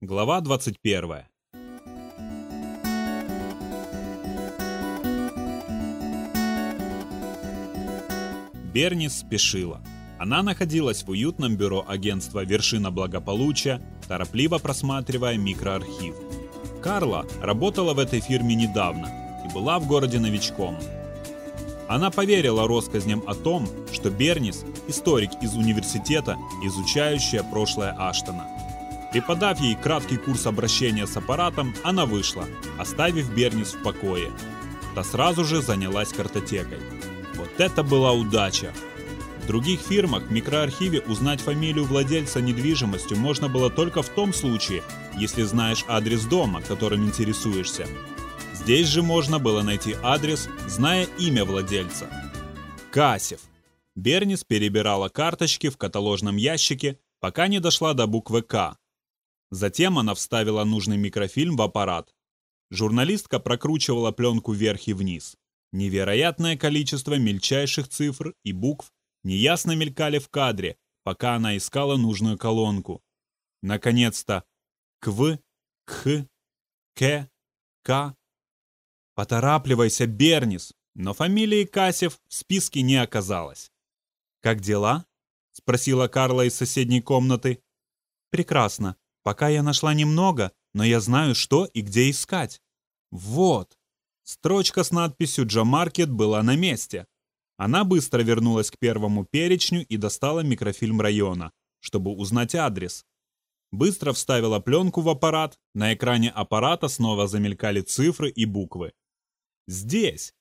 Глава 21. Бернис спешила. Она находилась в уютном бюро агентства «Вершина благополучия», торопливо просматривая микроархив. Карла работала в этой фирме недавно и была в городе новичком. Она поверила россказням о том, что Бернис – историк из университета, изучающая прошлое Аштона. Преподав ей краткий курс обращения с аппаратом, она вышла, оставив Бернис в покое. Та сразу же занялась картотекой. Вот это была удача! В других фирмах в микроархиве узнать фамилию владельца недвижимостью можно было только в том случае, если знаешь адрес дома, которым интересуешься. Здесь же можно было найти адрес, зная имя владельца. Касев. Бернис перебирала карточки в каталожном ящике, пока не дошла до буквы «К». Затем она вставила нужный микрофильм в аппарат. Журналистка прокручивала пленку вверх и вниз. Невероятное количество мельчайших цифр и букв неясно мелькали в кадре, пока она искала нужную колонку. Наконец-то КВ, КХ, К, К. Поторапливайся, Бернис! Но фамилии Касев в списке не оказалось. «Как дела?» — спросила Карла из соседней комнаты. «Прекрасно. Пока я нашла немного, но я знаю, что и где искать. Вот. Строчка с надписью «Джамаркет» была на месте. Она быстро вернулась к первому перечню и достала микрофильм района, чтобы узнать адрес. Быстро вставила пленку в аппарат, на экране аппарата снова замелькали цифры и буквы. Здесь.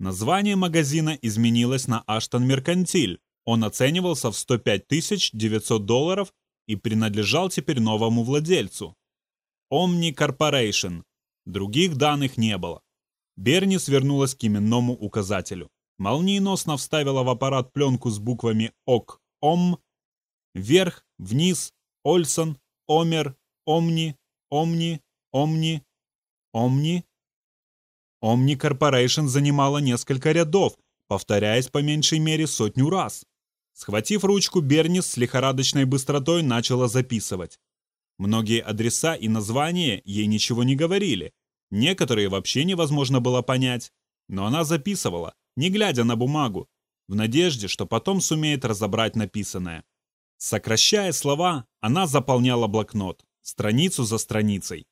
Название магазина изменилось на Аштон Меркантиль. Он оценивался в 105 900 долларов и принадлежал теперь новому владельцу. Omni Corporation. Других данных не было. Берни свернулась к именному указателю. Молниеносно вставила в аппарат пленку с буквами ОК, ОМ, вверх, вниз, Ольсон, Омер, Омни, Омни, Омни, Омни. Omni Corporation занимала несколько рядов, повторяясь по меньшей мере сотню раз. Схватив ручку, Бернис с лихорадочной быстротой начала записывать. Многие адреса и названия ей ничего не говорили. Некоторые вообще невозможно было понять. Но она записывала, не глядя на бумагу, в надежде, что потом сумеет разобрать написанное. Сокращая слова, она заполняла блокнот, страницу за страницей.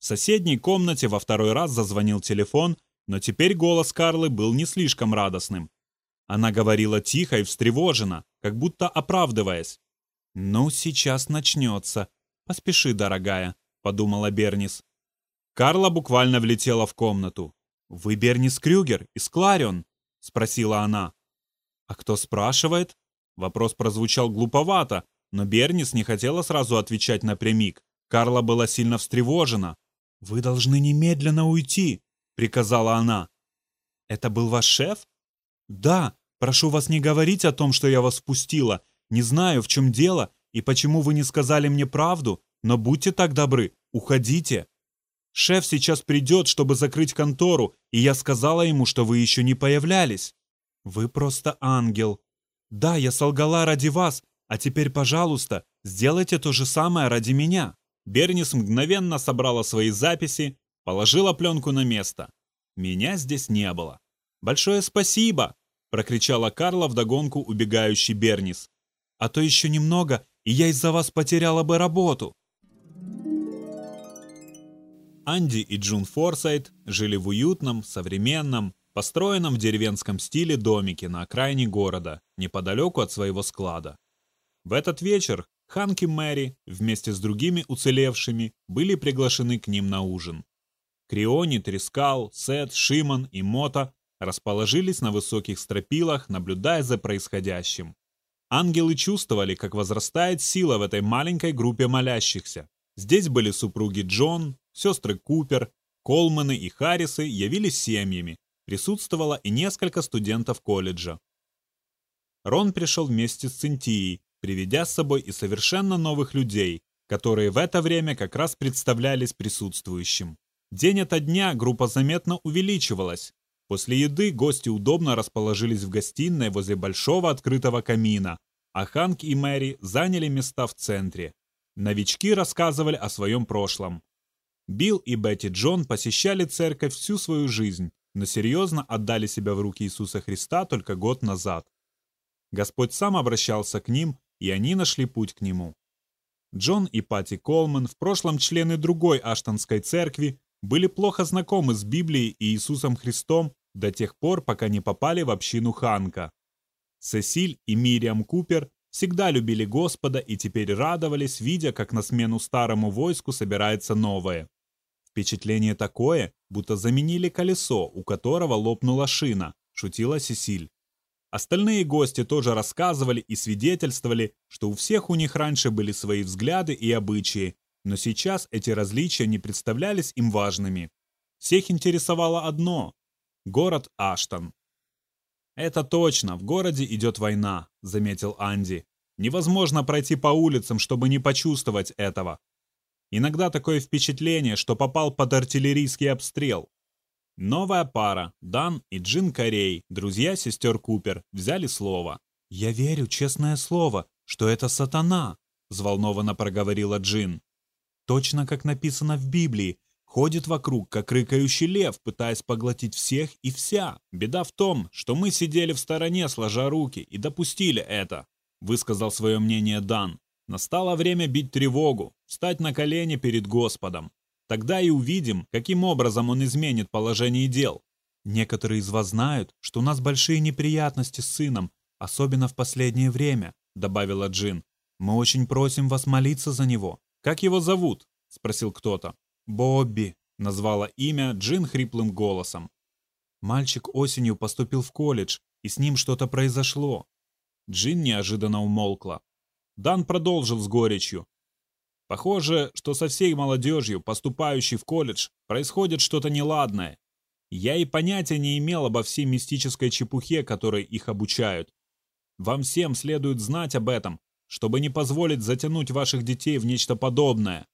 В соседней комнате во второй раз зазвонил телефон, но теперь голос Карлы был не слишком радостным. Она говорила тихо и встревоженно, как будто оправдываясь. «Ну, сейчас начнется. Поспеши, дорогая», — подумала Бернис. Карла буквально влетела в комнату. «Вы Бернис Крюгер из Кларион?» — спросила она. «А кто спрашивает?» Вопрос прозвучал глуповато, но Бернис не хотела сразу отвечать напрямик. Карла была сильно встревожена. «Вы должны немедленно уйти», — приказала она. «Это был ваш шеф?» «Да, Прошу вас не говорить о том, что я вас спустила. Не знаю, в чем дело и почему вы не сказали мне правду, но будьте так добры, уходите. Шеф сейчас придет, чтобы закрыть контору, и я сказала ему, что вы еще не появлялись. Вы просто ангел. Да, я солгала ради вас, а теперь, пожалуйста, сделайте то же самое ради меня. Бернис мгновенно собрала свои записи, положила пленку на место. Меня здесь не было. Большое спасибо, прокричала Карла вдогонку убегающий Бернис. «А то еще немного, и я из-за вас потеряла бы работу!» Анди и Джун Форсайт жили в уютном, современном, построенном в деревенском стиле домике на окраине города, неподалеку от своего склада. В этот вечер Ханки Мэри вместе с другими уцелевшими были приглашены к ним на ужин. Криони, Трискал, Сет, Шиман и Мота расположились на высоких стропилах, наблюдая за происходящим. Ангелы чувствовали, как возрастает сила в этой маленькой группе молящихся. Здесь были супруги Джон, сестры Купер, Колманы и Харрисы явились семьями, присутствовало и несколько студентов колледжа. Рон пришел вместе с Цинтией, приведя с собой и совершенно новых людей, которые в это время как раз представлялись присутствующим. День ото дня группа заметно увеличивалась, После еды гости удобно расположились в гостиной возле большого открытого камина, а Ханк и Мэри заняли места в центре. Новички рассказывали о своем прошлом. Билл и Бетти Джон посещали церковь всю свою жизнь, но серьезно отдали себя в руки Иисуса Христа только год назад. Господь сам обращался к ним, и они нашли путь к Нему. Джон и Пати Колман, в прошлом члены другой Аштонской церкви, были плохо знакомы с Библией и Иисусом Христом до тех пор, пока не попали в общину Ханка. Сесиль и Мириам Купер всегда любили Господа и теперь радовались, видя, как на смену старому войску собирается новое. Впечатление такое, будто заменили колесо, у которого лопнула шина, шутила Сесиль. Остальные гости тоже рассказывали и свидетельствовали, что у всех у них раньше были свои взгляды и обычаи, но сейчас эти различия не представлялись им важными. Всех интересовало одно – город Аштон. «Это точно, в городе идет война», – заметил Анди. «Невозможно пройти по улицам, чтобы не почувствовать этого. Иногда такое впечатление, что попал под артиллерийский обстрел. Новая пара, Дан и Джин Корей, друзья сестер Купер, взяли слово. «Я верю, честное слово, что это сатана», – взволнованно проговорила Джин. «Точно как написано в Библии, ходит вокруг, как рыкающий лев, пытаясь поглотить всех и вся. Беда в том, что мы сидели в стороне, сложа руки, и допустили это», – высказал свое мнение Дан. Настало время бить тревогу, встать на колени перед Господом. Тогда и увидим, каким образом Он изменит положение дел. Некоторые из вас знают, что у нас большие неприятности с сыном, особенно в последнее время, добавила Джин. Мы очень просим вас молиться за него. Как его зовут? спросил кто-то. Бобби, назвала имя Джин хриплым голосом. Мальчик осенью поступил в колледж, и с ним что-то произошло. Джин неожиданно умолкла. Дан продолжил с горечью. Похоже, что со всей молодежью, поступающей в колледж, происходит что-то неладное. Я и понятия не имел обо всей мистической чепухе, которой их обучают. Вам всем следует знать об этом, чтобы не позволить затянуть ваших детей в нечто подобное.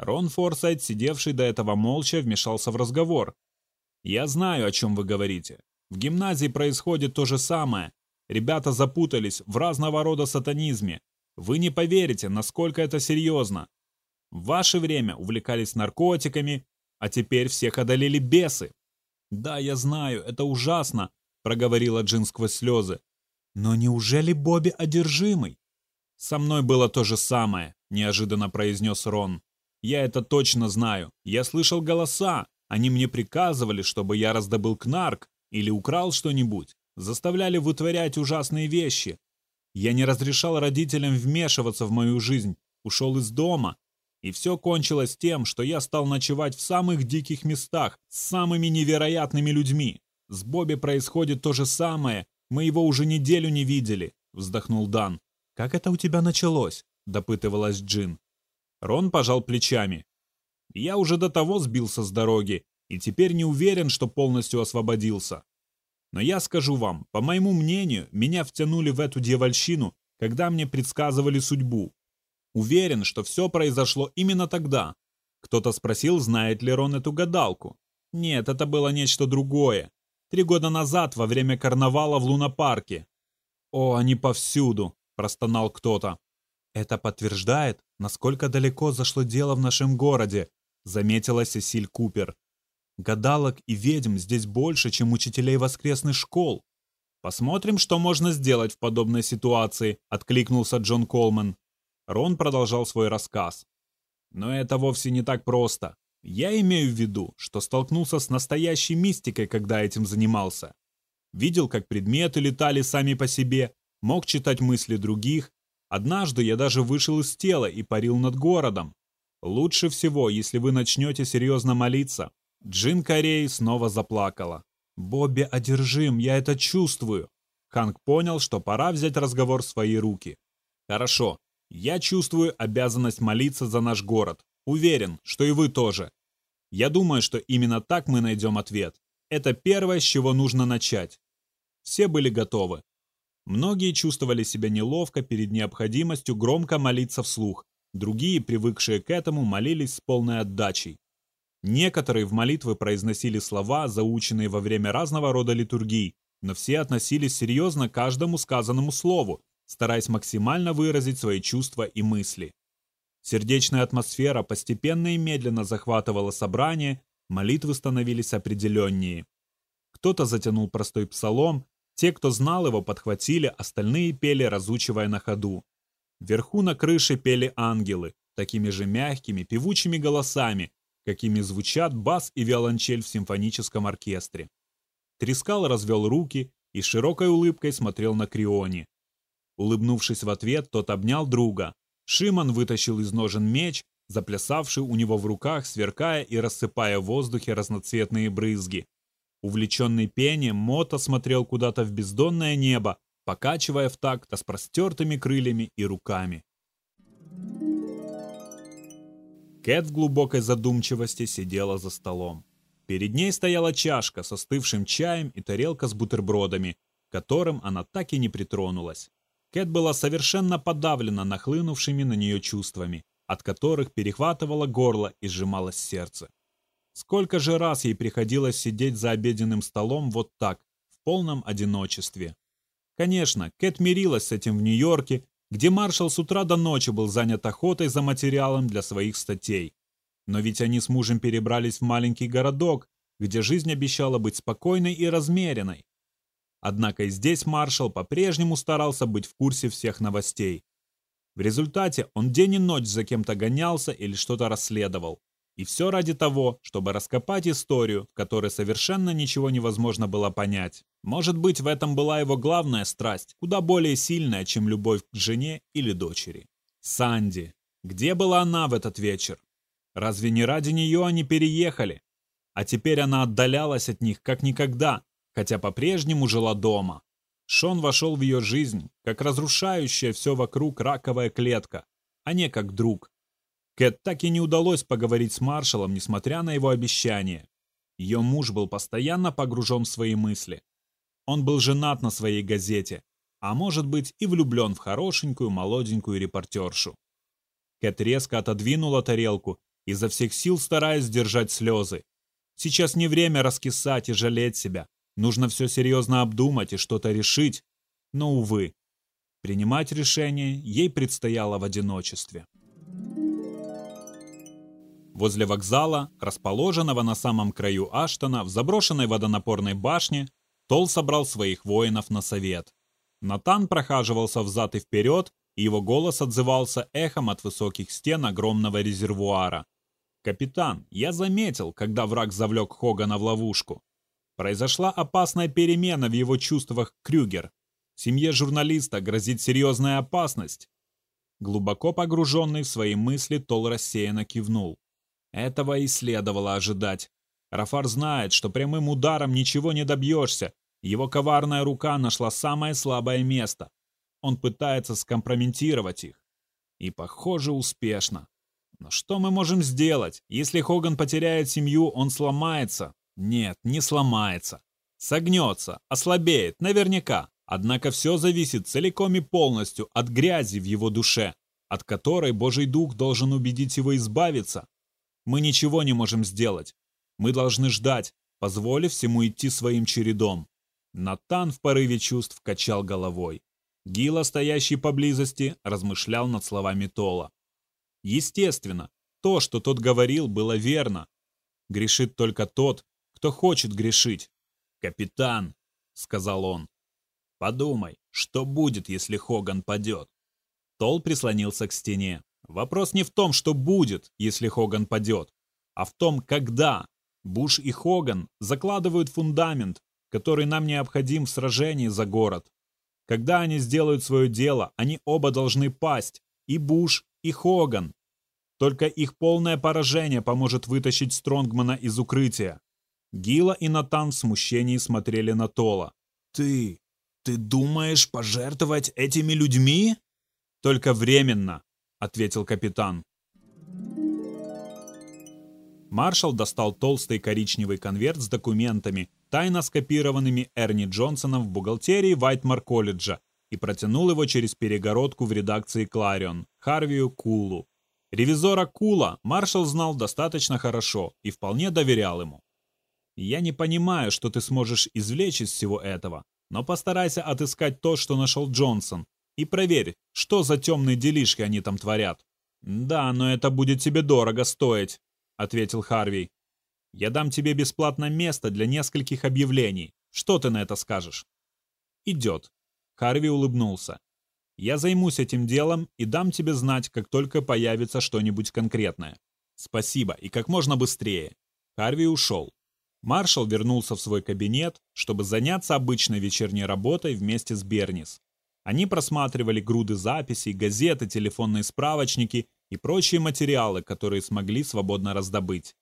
Рон Форсайт, сидевший до этого молча, вмешался в разговор. «Я знаю, о чем вы говорите. В гимназии происходит то же самое. Ребята запутались в разного рода сатанизме, вы не поверите, насколько это серьезно. В ваше время увлекались наркотиками, а теперь всех одолели бесы. Да, я знаю, это ужасно, проговорила Джин сквозь слезы. Но неужели Бобби одержимый? Со мной было то же самое, неожиданно произнес Рон. Я это точно знаю. Я слышал голоса. Они мне приказывали, чтобы я раздобыл кнарк или украл что-нибудь. Заставляли вытворять ужасные вещи. Я не разрешал родителям вмешиваться в мою жизнь, ушел из дома. И все кончилось тем, что я стал ночевать в самых диких местах с самыми невероятными людьми. С Бобби происходит то же самое, мы его уже неделю не видели», — вздохнул Дан. «Как это у тебя началось?» — допытывалась Джин. Рон пожал плечами. «Я уже до того сбился с дороги, и теперь не уверен, что полностью освободился. Но я скажу вам, по моему мнению, меня втянули в эту дьявольщину, когда мне предсказывали судьбу. Уверен, что все произошло именно тогда. Кто-то спросил, знает ли Рон эту гадалку. Нет, это было нечто другое. Три года назад, во время карнавала в лунопарке. «О, они повсюду!» – простонал кто-то. «Это подтверждает, насколько далеко зашло дело в нашем городе», – заметила Сесиль Купер. Гадалок и ведьм здесь больше, чем учителей воскресных школ. Посмотрим, что можно сделать в подобной ситуации, откликнулся Джон Колман. Рон продолжал свой рассказ. Но это вовсе не так просто. Я имею в виду, что столкнулся с настоящей мистикой, когда этим занимался. Видел, как предметы летали сами по себе, мог читать мысли других. Однажды я даже вышел из тела и парил над городом. Лучше всего, если вы начнете серьезно молиться, Джин Корей снова заплакала. «Бобби одержим, я это чувствую!» Ханк понял, что пора взять разговор в свои руки. «Хорошо, я чувствую обязанность молиться за наш город. Уверен, что и вы тоже. Я думаю, что именно так мы найдем ответ. Это первое, с чего нужно начать». Все были готовы. Многие чувствовали себя неловко перед необходимостью громко молиться вслух. Другие, привыкшие к этому, молились с полной отдачей. Некоторые в молитвы произносили слова, заученные во время разного рода литургий, но все относились серьезно к каждому сказанному слову, стараясь максимально выразить свои чувства и мысли. Сердечная атмосфера постепенно и медленно захватывала собрание, молитвы становились определеннее. Кто-то затянул простой псалом, те, кто знал его, подхватили, остальные пели, разучивая на ходу. Вверху на крыше пели ангелы, такими же мягкими, певучими голосами, какими звучат бас и виолончель в симфоническом оркестре. Трескал развел руки и широкой улыбкой смотрел на Криони. Улыбнувшись в ответ, тот обнял друга. Шимон вытащил из ножен меч, заплясавший у него в руках, сверкая и рассыпая в воздухе разноцветные брызги. Увлеченный пением, Мото смотрел куда-то в бездонное небо, покачивая в такт с простертыми крыльями и руками. Кэт в глубокой задумчивости сидела за столом. Перед ней стояла чашка с остывшим чаем и тарелка с бутербродами, к которым она так и не притронулась. Кэт была совершенно подавлена нахлынувшими на нее чувствами, от которых перехватывало горло и сжималось сердце. Сколько же раз ей приходилось сидеть за обеденным столом вот так, в полном одиночестве. Конечно, Кэт мирилась с этим в Нью-Йорке, где маршал с утра до ночи был занят охотой за материалом для своих статей. Но ведь они с мужем перебрались в маленький городок, где жизнь обещала быть спокойной и размеренной. Однако и здесь маршал по-прежнему старался быть в курсе всех новостей. В результате он день и ночь за кем-то гонялся или что-то расследовал. И все ради того, чтобы раскопать историю, в которой совершенно ничего невозможно было понять. Может быть, в этом была его главная страсть, куда более сильная, чем любовь к жене или дочери. Санди. Где была она в этот вечер? Разве не ради нее они переехали? А теперь она отдалялась от них как никогда, хотя по-прежнему жила дома. Шон вошел в ее жизнь, как разрушающая все вокруг раковая клетка, а не как друг. Кэт так и не удалось поговорить с маршалом, несмотря на его обещание. Ее муж был постоянно погружен в свои мысли. Он был женат на своей газете, а может быть и влюблен в хорошенькую молоденькую репортершу. Кэт резко отодвинула тарелку, изо всех сил стараясь сдержать слезы. Сейчас не время раскисать и жалеть себя. Нужно все серьезно обдумать и что-то решить. Но, увы, принимать решение ей предстояло в одиночестве. Возле вокзала, расположенного на самом краю Аштона, в заброшенной водонапорной башне, Тол собрал своих воинов на совет. Натан прохаживался взад и вперед, и его голос отзывался эхом от высоких стен огромного резервуара. «Капитан, я заметил, когда враг завлек Хогана в ловушку. Произошла опасная перемена в его чувствах Крюгер. Семье журналиста грозит серьезная опасность. Глубоко погруженный в свои мысли, Тол рассеянно кивнул. Этого и следовало ожидать. Рафар знает, что прямым ударом ничего не добьешься. Его коварная рука нашла самое слабое место. Он пытается скомпрометировать их. И, похоже, успешно. Но что мы можем сделать? Если Хоган потеряет семью, он сломается. Нет, не сломается. Согнется, ослабеет, наверняка. Однако все зависит целиком и полностью от грязи в его душе, от которой Божий Дух должен убедить его избавиться. Мы ничего не можем сделать. Мы должны ждать, позволив всему идти своим чередом. Натан в порыве чувств качал головой. Гила, стоящий поблизости, размышлял над словами Тола. Естественно, то, что тот говорил, было верно. Грешит только тот, кто хочет грешить. «Капитан», — сказал он, — «подумай, что будет, если Хоган падет?» Тол прислонился к стене. Вопрос не в том, что будет, если Хоган падет, а в том, когда. Буш и Хоган закладывают фундамент, который нам необходим в сражении за город. Когда они сделают свое дело, они оба должны пасть, и Буш, и Хоган. Только их полное поражение поможет вытащить Стронгмана из укрытия. Гила и Натан в смущении смотрели на Тола. «Ты... ты думаешь пожертвовать этими людьми?» «Только временно», — ответил капитан. Маршал достал толстый коричневый конверт с документами, тайно скопированными Эрни Джонсоном в бухгалтерии Вайтмар колледжа, и протянул его через перегородку в редакции Кларион, Харвию Кулу. Ревизора Кула маршал знал достаточно хорошо и вполне доверял ему. Я не понимаю, что ты сможешь извлечь из всего этого, но постарайся отыскать то, что нашел Джонсон, и проверь, что за темные делишки они там творят. «Да, но это будет тебе дорого стоить», — ответил Харви. «Я дам тебе бесплатно место для нескольких объявлений. Что ты на это скажешь?» «Идет». Харви улыбнулся. «Я займусь этим делом и дам тебе знать, как только появится что-нибудь конкретное. Спасибо, и как можно быстрее». Харви ушел. Маршал вернулся в свой кабинет, чтобы заняться обычной вечерней работой вместе с Бернис. Они просматривали груды записей, газеты, телефонные справочники и прочие материалы, которые смогли свободно раздобыть.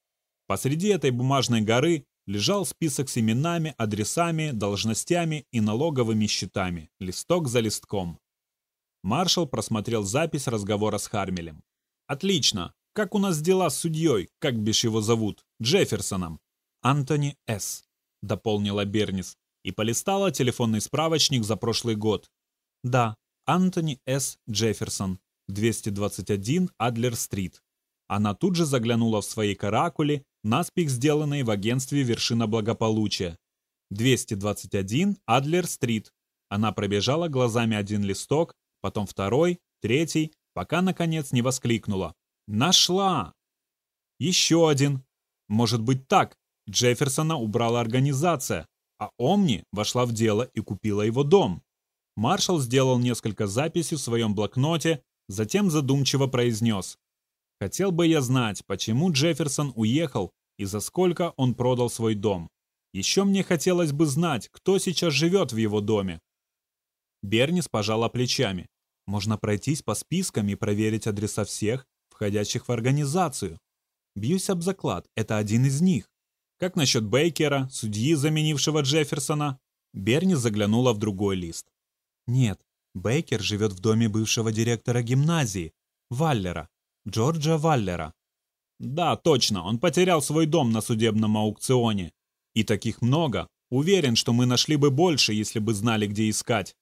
Посреди этой бумажной горы лежал список с именами, адресами, должностями и налоговыми счетами, листок за листком. Маршал просмотрел запись разговора с Хармелем. «Отлично. Как у нас дела с судьей, как бишь его зовут, Джефферсоном?» «Антони С», — дополнила Бернис и полистала телефонный справочник за прошлый год. Да, Антони С. Джефферсон, 221 Адлер-стрит. Она тут же заглянула в свои каракули, наспех сделанные в агентстве «Вершина благополучия». 221 Адлер-стрит. Она пробежала глазами один листок, потом второй, третий, пока, наконец, не воскликнула. «Нашла!» Еще один. Может быть так, Джефферсона убрала организация, а Омни вошла в дело и купила его дом. Маршал сделал несколько записей в своем блокноте, затем задумчиво произнес. «Хотел бы я знать, почему Джефферсон уехал и за сколько он продал свой дом. Еще мне хотелось бы знать, кто сейчас живет в его доме». Бернис пожала плечами. «Можно пройтись по спискам и проверить адреса всех, входящих в организацию. Бьюсь об заклад, это один из них. Как насчет Бейкера, судьи, заменившего Джефферсона?» Бернис заглянула в другой лист. Нет, Бейкер живет в доме бывшего директора гимназии, Валлера, Джорджа Валлера. Да, точно, он потерял свой дом на судебном аукционе. И таких много. Уверен, что мы нашли бы больше, если бы знали, где искать.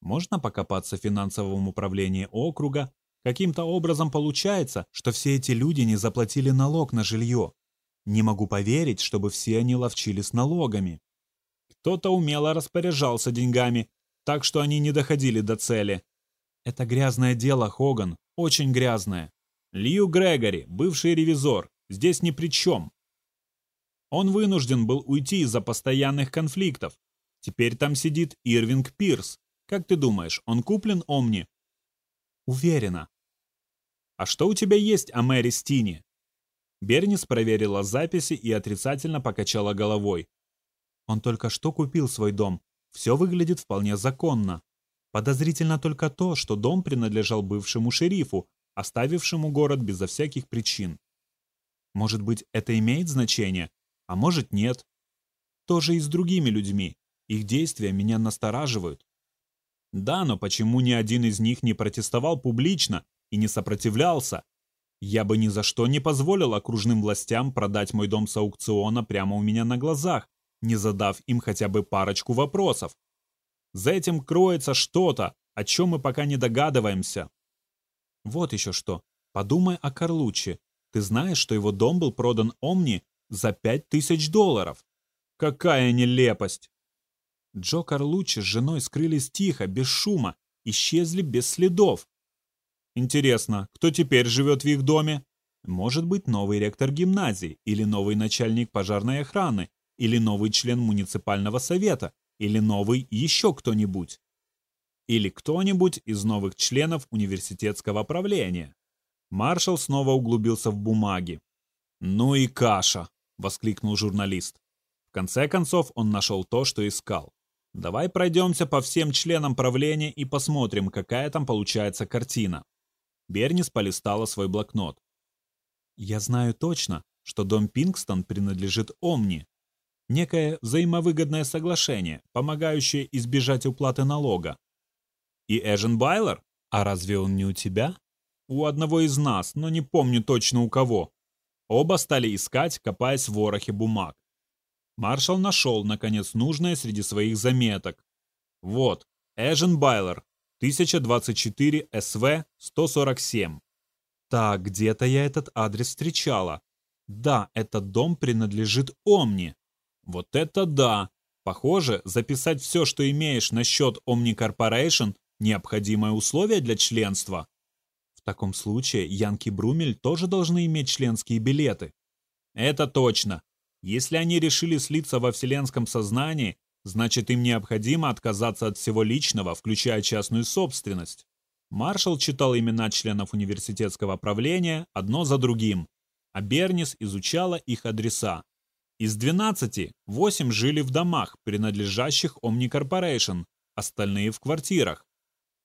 Можно покопаться в финансовом управлении округа. Каким-то образом получается, что все эти люди не заплатили налог на жилье. Не могу поверить, чтобы все они ловчили с налогами. Кто-то умело распоряжался деньгами, так что они не доходили до цели. Это грязное дело, Хоган, очень грязное. Лью Грегори, бывший ревизор, здесь ни при чем. Он вынужден был уйти из-за постоянных конфликтов. Теперь там сидит Ирвинг Пирс. Как ты думаешь, он куплен Омни? Уверена. А что у тебя есть о Мэри Стине? Бернис проверила записи и отрицательно покачала головой. Он только что купил свой дом, все выглядит вполне законно. Подозрительно только то, что дом принадлежал бывшему шерифу, оставившему город безо всяких причин. Может быть, это имеет значение, а может нет. Тоже и с другими людьми. Их действия меня настораживают. Да, но почему ни один из них не протестовал публично и не сопротивлялся? Я бы ни за что не позволил окружным властям продать мой дом с аукциона прямо у меня на глазах, не задав им хотя бы парочку вопросов. За этим кроется что-то, о чем мы пока не догадываемся. Вот еще что. Подумай о Карлуче. Ты знаешь, что его дом был продан Омни за пять тысяч долларов? Какая нелепость! Джо Карлучи с женой скрылись тихо, без шума, исчезли без следов. Интересно, кто теперь живет в их доме? Может быть, новый ректор гимназии или новый начальник пожарной охраны или новый член муниципального совета, или новый еще кто-нибудь. Или кто-нибудь из новых членов университетского правления. Маршал снова углубился в бумаги. «Ну и каша!» — воскликнул журналист. В конце концов он нашел то, что искал. «Давай пройдемся по всем членам правления и посмотрим, какая там получается картина». Бернис полистала свой блокнот. «Я знаю точно, что дом Пингстон принадлежит Омни, некое взаимовыгодное соглашение, помогающее избежать уплаты налога. И Эжен Байлер? А разве он не у тебя? У одного из нас, но не помню точно у кого. Оба стали искать, копаясь в ворохе бумаг. Маршал нашел, наконец, нужное среди своих заметок. Вот, Эжен Байлер, 1024 СВ 147. Так, где-то я этот адрес встречала. Да, этот дом принадлежит Омни. Вот это да! Похоже, записать все, что имеешь насчет Omni Corporation – необходимое условие для членства. В таком случае Янки Брумель тоже должны иметь членские билеты. Это точно. Если они решили слиться во вселенском сознании, значит им необходимо отказаться от всего личного, включая частную собственность. Маршал читал имена членов университетского правления одно за другим, а Бернис изучала их адреса. Из 12, 8 жили в домах, принадлежащих Omni Corporation, остальные в квартирах.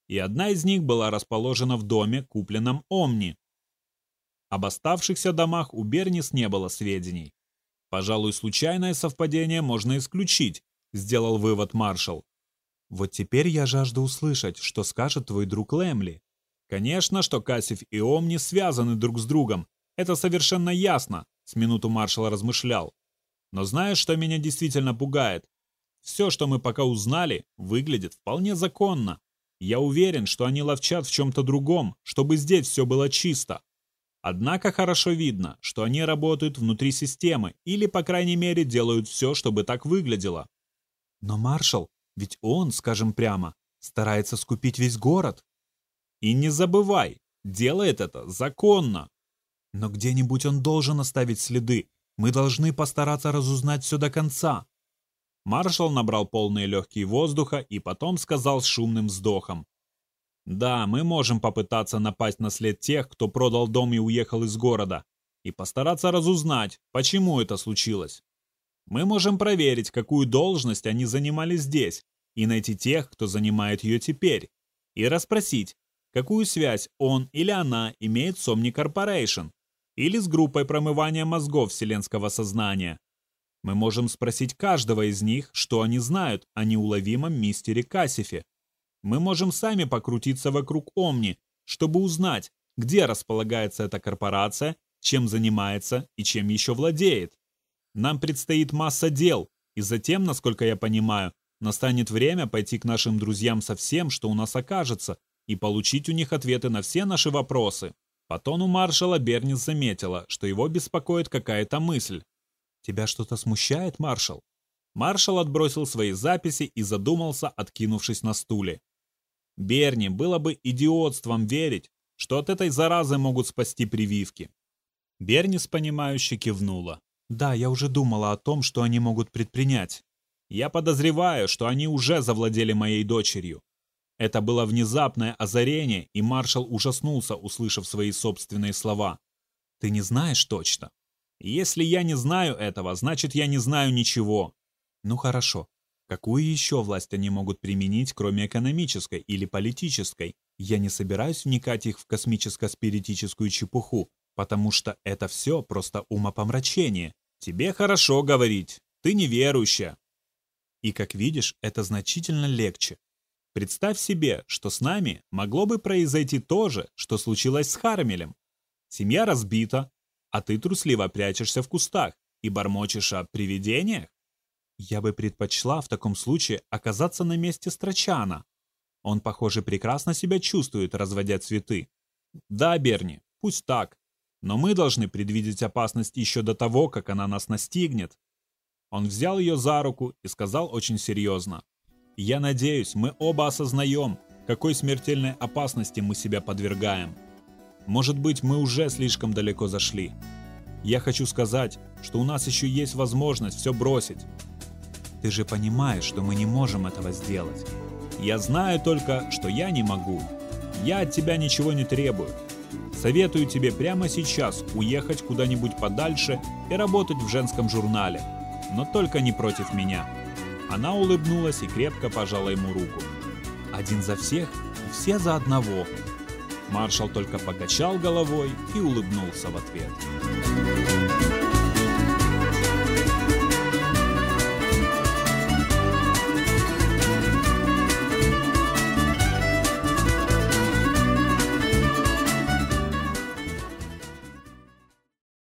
И одна из них была расположена в доме, купленном Omni. Об оставшихся домах у Бернис не было сведений. Пожалуй, случайное совпадение можно исключить, сделал вывод маршал. Вот теперь я жажду услышать, что скажет твой друг Лэмли. Конечно, что Кассив и Омни связаны друг с другом. Это совершенно ясно, с минуту маршал размышлял. Но знаешь, что меня действительно пугает? Все, что мы пока узнали, выглядит вполне законно. Я уверен, что они ловчат в чем-то другом, чтобы здесь все было чисто. Однако хорошо видно, что они работают внутри системы или, по крайней мере, делают все, чтобы так выглядело. Но маршал, ведь он, скажем прямо, старается скупить весь город. И не забывай, делает это законно. Но где-нибудь он должен оставить следы. Мы должны постараться разузнать все до конца. Маршал набрал полные легкие воздуха и потом сказал с шумным вздохом. «Да, мы можем попытаться напасть на след тех, кто продал дом и уехал из города, и постараться разузнать, почему это случилось. Мы можем проверить, какую должность они занимали здесь, и найти тех, кто занимает ее теперь, и расспросить, какую связь он или она имеет с Omni Corporation или с группой промывания мозгов вселенского сознания. Мы можем спросить каждого из них, что они знают о неуловимом мистере Кассифе. Мы можем сами покрутиться вокруг Омни, чтобы узнать, где располагается эта корпорация, чем занимается и чем еще владеет. Нам предстоит масса дел, и затем, насколько я понимаю, настанет время пойти к нашим друзьям со всем, что у нас окажется, и получить у них ответы на все наши вопросы. По тону маршала Бернис заметила, что его беспокоит какая-то мысль. «Тебя что-то смущает, маршал?» Маршал отбросил свои записи и задумался, откинувшись на стуле. Берни было бы идиотством верить, что от этой заразы могут спасти прививки. Бернис, понимающе кивнула. Да, я уже думала о том, что они могут предпринять. Я подозреваю, что они уже завладели моей дочерью. Это было внезапное озарение, и маршал ужаснулся, услышав свои собственные слова. Ты не знаешь точно? Если я не знаю этого, значит я не знаю ничего. Ну хорошо. Какую еще власть они могут применить, кроме экономической или политической? Я не собираюсь вникать их в космическо-спиритическую чепуху, потому что это все просто умопомрачение. Тебе хорошо говорить, ты неверующая. И как видишь, это значительно легче. Представь себе, что с нами могло бы произойти то же, что случилось с Хармелем. Семья разбита, а ты трусливо прячешься в кустах и бормочешь о привидениях. Я бы предпочла в таком случае оказаться на месте Страчана. Он, похоже, прекрасно себя чувствует, разводя цветы. Да, Берни, пусть так. Но мы должны предвидеть опасность еще до того, как она нас настигнет. Он взял ее за руку и сказал очень серьезно. «Я надеюсь, мы оба осознаем, какой смертельной опасности мы себя подвергаем. Может быть, мы уже слишком далеко зашли. Я хочу сказать, что у нас еще есть возможность все бросить. Ты же понимаешь, что мы не можем этого сделать. Я знаю только, что я не могу. Я от тебя ничего не требую. Советую тебе прямо сейчас уехать куда-нибудь подальше и работать в женском журнале. Но только не против меня. Она улыбнулась и крепко пожала ему руку. Один за всех, все за одного. Маршал только покачал головой и улыбнулся в ответ.